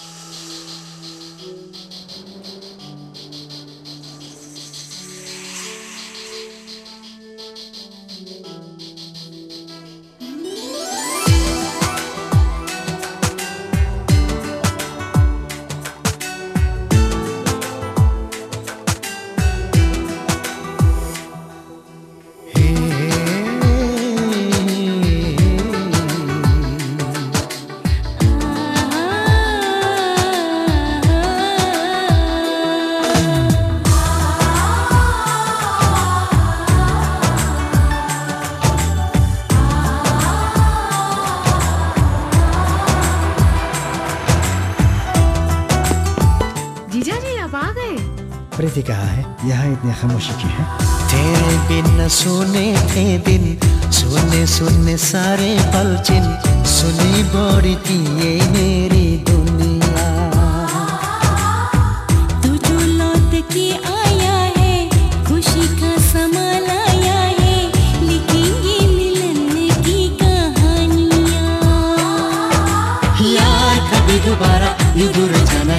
you प्रीति कहा है यहाँ इतनी खामोशी की है। तेरे बिन सुने थे दिन सुने सुने सारे पलचिन सुनी बड़ी थी ये मेरी दुनिया। तू जो लौट के आया है खुशी का समा लाया है लिखेंगे मिलन की कहानियाँ। यार कभी दोबारा यू दूर जाना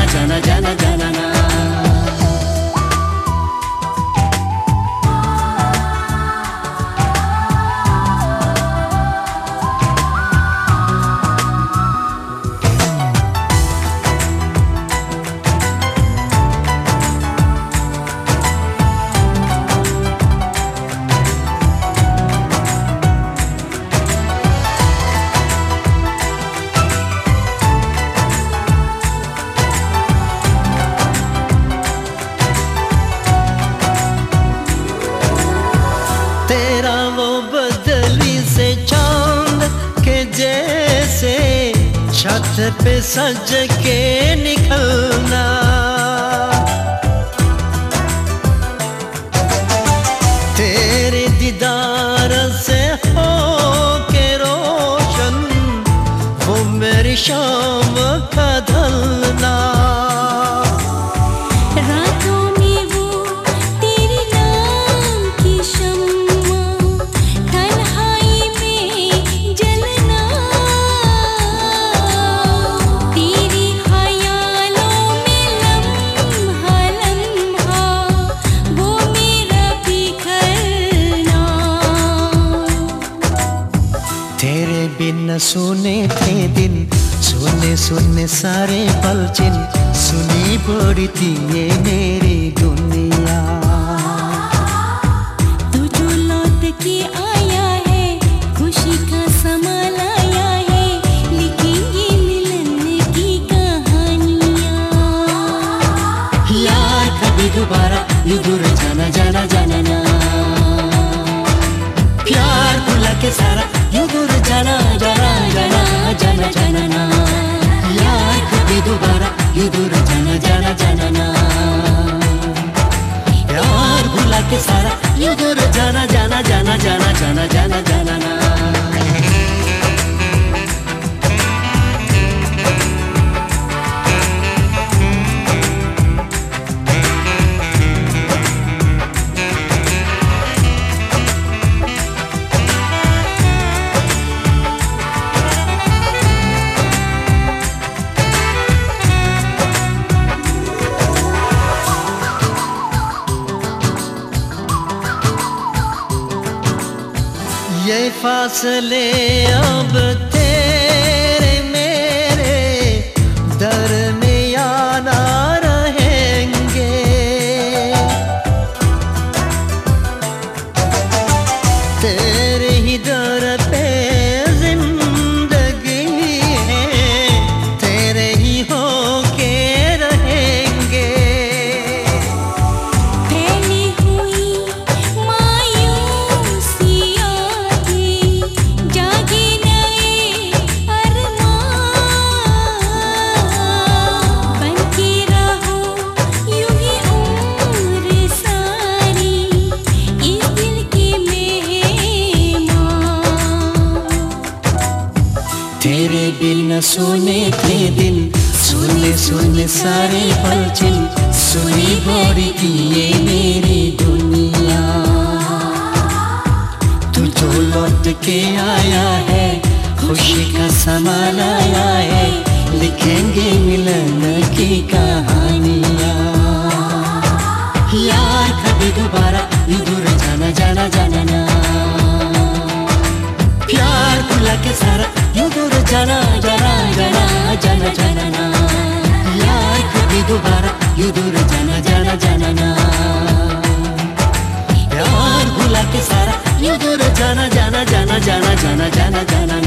छत पे सज के निकलना। तेरे दीदार से हो के रोशन, वो मेरी शाम का ढलना सुने थे दिन, सुने सुने सारे पलचिन सुनी पड़ी थी ये मेरी दुनिया। तू जो लौट के के सारा यू दूर जाना जाना जाना जाना जाना जाना। ये फासले अब तेरे बिन सुने थे दिन। सुने सुने सारे पल चिन सुनी बड़ी की ये मेरी दुनिया। तू जो लौट के आया है, खुशी का समा लाया है, लिखेंगे मिलन की कहानियाँ। यार, कभी दोबारा दूर जाना जाना जाना ना प्यार भुला के सारा जना जना जना जना जना ना यार कभी दोबारा यू दूर जाना जाना जाना ना यार भुला के सारा यू दूर जाना जाना जाना जाना जाना जाना